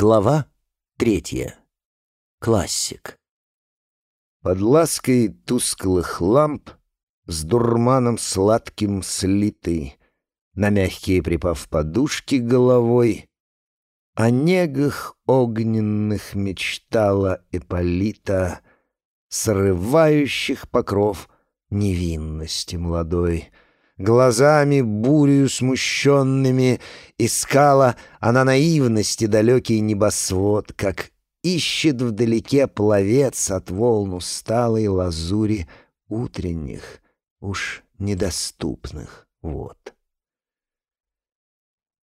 Глава третья. Классик. Под лаской тусклых ламп с дурманом сладким слитый, на мягкие припав подушки головой, о негах огненных мечтала Эполита, срывающих покров невинности молодой — Глазами бурею смущенными искала она наивности далекий небосвод, как ищет вдалеке пловец от волн усталой лазури утренних, уж недоступных вод.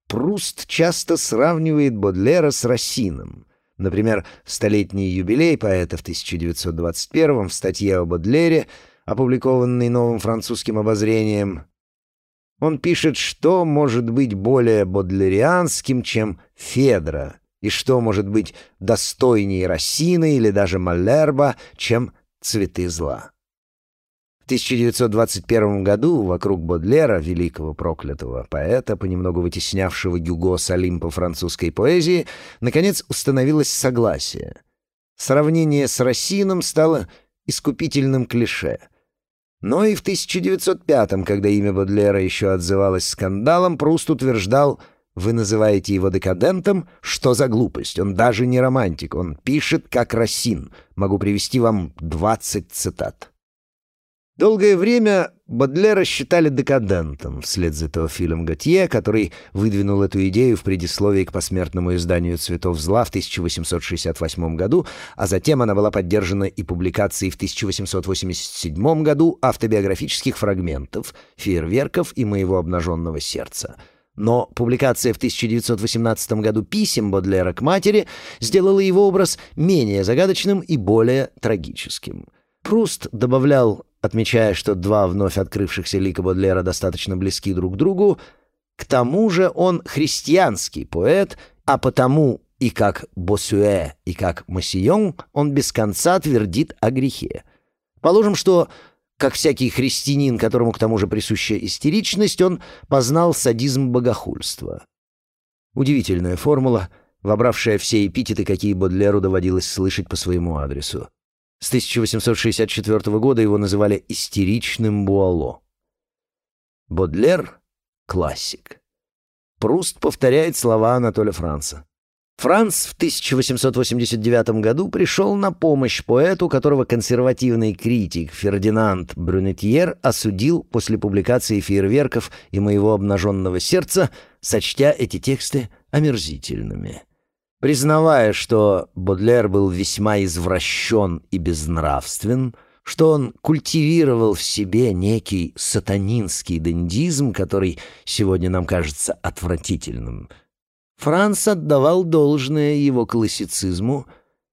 Пруст часто сравнивает Бодлера с Рассином. Например, столетний юбилей поэта в 1921 в статье о Бодлере, опубликованной новым французским обозрением, он пишет, что может быть более бодлерианским, чем Федра, и что может быть достойнее Рассина или даже Малерба, чем «Цветы зла». В 1921 году вокруг Бодлера, великого проклятого поэта, понемногу вытеснявшего Гюго с Олимпа французской поэзии, наконец установилось согласие. Сравнение с Рассином стало искупительным клише — но и в 1905-м, когда имя Бодлера еще отзывалось скандалом, Пруст утверждал «Вы называете его декадентом? Что за глупость? Он даже не романтик, он пишет как Рассин. Могу привести вам 20 цитат». Долгое время Бодлера считали декадентом, вслед за Теофилем Готье, который выдвинул эту идею в предисловии к посмертному изданию «Цветов зла» в 1868 году, а затем она была поддержана и публикацией в 1887 году автобиографических фрагментов, фейерверков и моего обнаженного сердца. Но публикация в 1918 году писем Бодлера к матери сделала его образ менее загадочным и более трагическим. Пруст добавлял отмечая, что два вновь открывшихся лика Бодлера достаточно близки друг к другу, к тому же он христианский поэт, а потому и как Босюэ, и как Массион он без конца твердит о грехе. Положим, что, как всякий христианин, которому к тому же присуща истеричность, он познал садизм богохульства. Удивительная формула, вобравшая все эпитеты, какие Бодлеру доводилось слышать по своему адресу. С 1864 года его называли «истеричным Буало». Бодлер — классик. Пруст повторяет слова Анатоля Франца. Франц в 1889 году пришел на помощь поэту, которого консервативный критик Фердинанд Брюнетьер осудил после публикации фейерверков и моего обнаженного сердца, сочтя эти тексты омерзительными. Признавая, что Бодлер был весьма извращен и безнравствен, что он культивировал в себе некий сатанинский дендизм, который сегодня нам кажется отвратительным, Франц отдавал должное его классицизму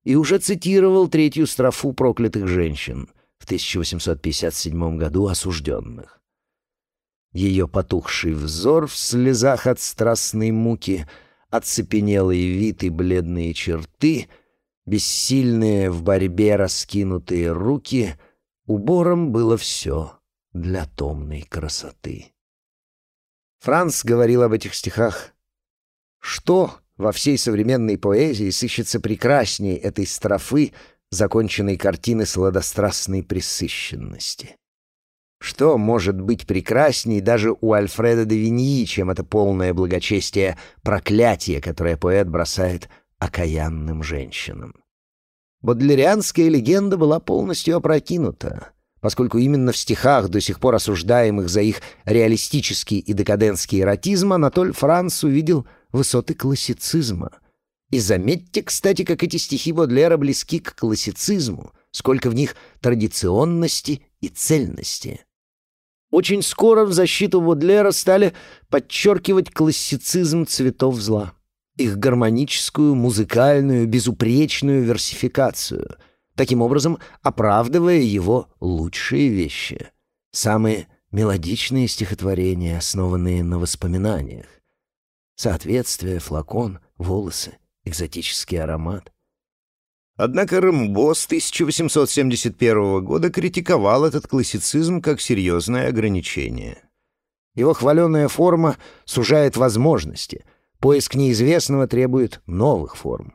и уже цитировал третью строфу «Проклятых женщин» в 1857 году осужденных. Ее потухший взор в слезах от страстной муки — оцепенелый вид и бледные черты, бессильные в борьбе раскинутые руки, убором было все для томной красоты. Франц говорил об этих стихах. Что во всей современной поэзии сыщется прекрасней этой строфы, законченной картины сладострастной пресыщенности? Что может быть прекрасней даже у Альфреда де Виньи, чем это полное благочестие проклятие, которое поэт бросает окаянным женщинам? Бодлерианская легенда была полностью опрокинута, поскольку именно в стихах, до сих пор осуждаемых за их реалистический и декадентский эротизм, Анатоль Франц увидел высоты классицизма. И заметьте, кстати, как эти стихи Бодлера близки к классицизму, сколько в них традиционности и цельности. Очень скоро в защиту Бодлера стали подчеркивать классицизм цветов зла, их гармоническую, музыкальную, безупречную версификацию, таким образом оправдывая его лучшие вещи, самые мелодичные стихотворения, основанные на воспоминаниях. Соответствие, флакон, волосы, экзотический аромат — Однако Рэмбо с 1871 года критиковал этот классицизм как серьезное ограничение. Его хваленая форма сужает возможности, Поиск неизвестного требует новых форм.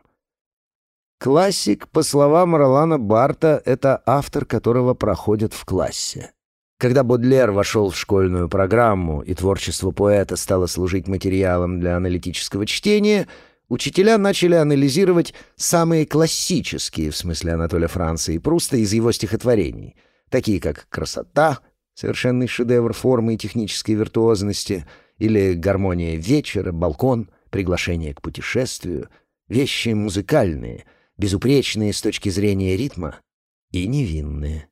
Классик, по словам Ролана Барта, это автор, которого проходят в классе. Когда Бодлер вошел в школьную программу и творчество поэта стало служить материалом для аналитического чтения, учителя начали анализировать самые классические, в смысле Анатолия Франца и Пруста, из его стихотворений, такие как «Красота», совершенный шедевр формы и технической виртуозности, или «Гармония вечера», «Балкон», «Приглашение к путешествию», вещи музыкальные, безупречные с точки зрения ритма и невинные.